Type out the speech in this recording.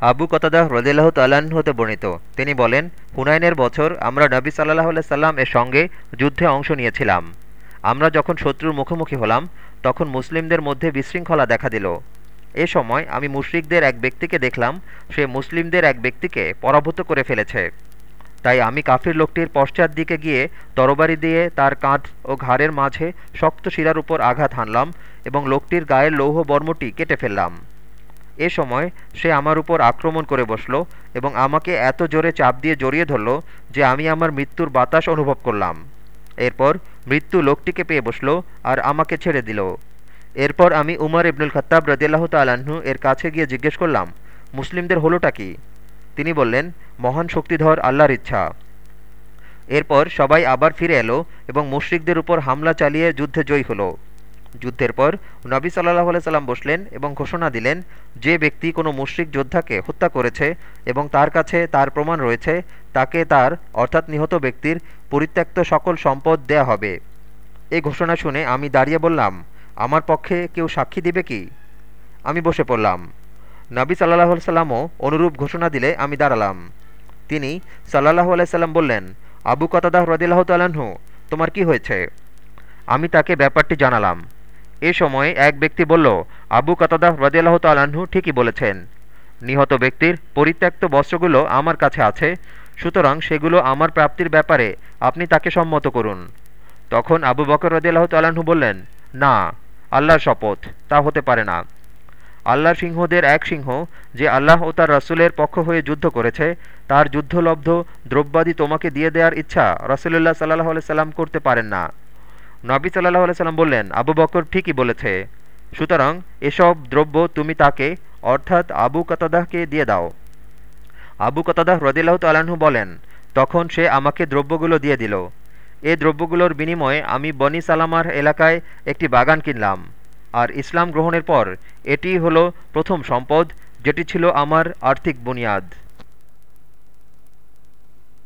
আবু কতাদাহ রদিল্লাহ তাল্লাহ্ন হতে বর্ণিত। তিনি বলেন, হুনাইনের বছর আমরা নবী সাল্লাহ সাল্লাম এর সঙ্গে যুদ্ধে অংশ নিয়েছিলাম। আমরা যখন শত্রুর মুখোমুখি হলাম, তখন মুসলিমদের মধ্যে বিশৃঙ্খলা দেখা দিল। এ সময় আমি মুশরিকদের এক ব্যক্তিকে দেখলাম, সে মুসলিমদের এক ব্যক্তিকে পরাভূত করে ফেলেছে। তাই আমি কাফির লোকটির পশ্চাৎ দিকে গিয়ে তরবারি দিয়ে তার কাঁধ ও ঘাড়ের মাঝে শক্ত শিরার উপর আঘাত হানলাম এবং লোকটির গায়ের লৌহ বর্মটি কেটে ফেললাম। এ সময় সে আমার উপর আক্রমণ করে বসল এবং আমাকে এত জোরে চাপ দিয়ে জড়িয়ে ধরল যে আমি আমার মৃত্যুর বাতাস অনুভব করলাম। এরপর মৃত্যু লোকটিকে পেয়ে বসল আর আমাকে ছেড়ে দিল। এরপর আমি উমর ইবনুল খত্তাব রদিয়াল্লাহ তাল্লাহ্ন এর কাছে গিয়ে জিজ্ঞেস করলাম, মুসলিমদের হলোটা কি? তিনি বললেন, মহান শক্তিধর আল্লাহর ইচ্ছা। এরপর সবাই আবার ফিরে এলো এবং মুশরিকদের উপর হামলা চালিয়ে যুদ্ধে জয়ী হলো। যুদ্ধের পর নবী সাল্লাহ সাল্লাম বসলেন এবং ঘোষণা দিলেন, যে ব্যক্তি কোনো মুশরিক যোদ্ধাকে হত্যা করেছে এবং তার কাছে তার প্রমাণ রয়েছে, তাকে তার, অর্থাৎ নিহত ব্যক্তির, পরিত্যক্ত সকল সম্পদ দেয়া হবে। এই ঘোষণা শুনে আমি দাঁড়িয়ে বললাম, আমার পক্ষে কেউ সাক্ষী দিবে কি? আমি বসে পড়লাম। নবী সাল্লাহ সাল্লামও অনুরূপ ঘোষণা দিলে আমি দাঁড়ালাম। তিনি সাল্লাহ আলাইসাল্লাম বললেন, আবু কতাদাহ রদিল্লাহ তাল্লাহ্ন তোমার কি হয়েছে? আমি তাকে ব্যাপারটি জানালাম। এ সময় এক ব্যক্তি বলল, আবু কাতাদাহ রদিয়াল্লাহ তাল্লাহ্ন ঠিকই বলেছেন। নিহত ব্যক্তির পরিত্যক্ত বস্ত্রগুলো আমার কাছে আছে, সুতরাং সেগুলো আমার প্রাপ্তির ব্যাপারে আপনি তাকে সম্মত করুন। তখন আবু বকর রদিয়াল্লাহ তাল্লাহ্ন বললেন, না, আল্লাহর শপথ, তা হতে পারে না। আল্লাহর সিংহদের এক সিংহ যে আল্লাহ ও তার রসুলের পক্ষ হয়ে যুদ্ধ করেছে, তার যুদ্ধলব্ধ দ্রব্যাদি তোমাকে দিয়ে দেওয়ার ইচ্ছা রসুল্লাহ সাল্লাহ সাল্লাম করতে পারেন না। নবী সাল্লাহ সাল্লাম বললেন, আবু বকর ঠিকই বলেছে, সুতরাং এসব দ্রব্য তুমি তাকে, অর্থাৎ আবু কতাদাহকে দিয়ে দাও। আবু কতাদাহ রদিল্লাহ তালাহু বলেন, তখন সে আমাকে দ্রব্যগুলো দিয়ে দিল। এ দ্রব্যগুলোর বিনিময়ে আমি বনি সালামার এলাকায় একটি বাগান কিনলাম। আর ইসলাম গ্রহণের পর এটি হলো প্রথম সম্পদ, যেটি ছিল আমার আর্থিক বুনিয়াদ।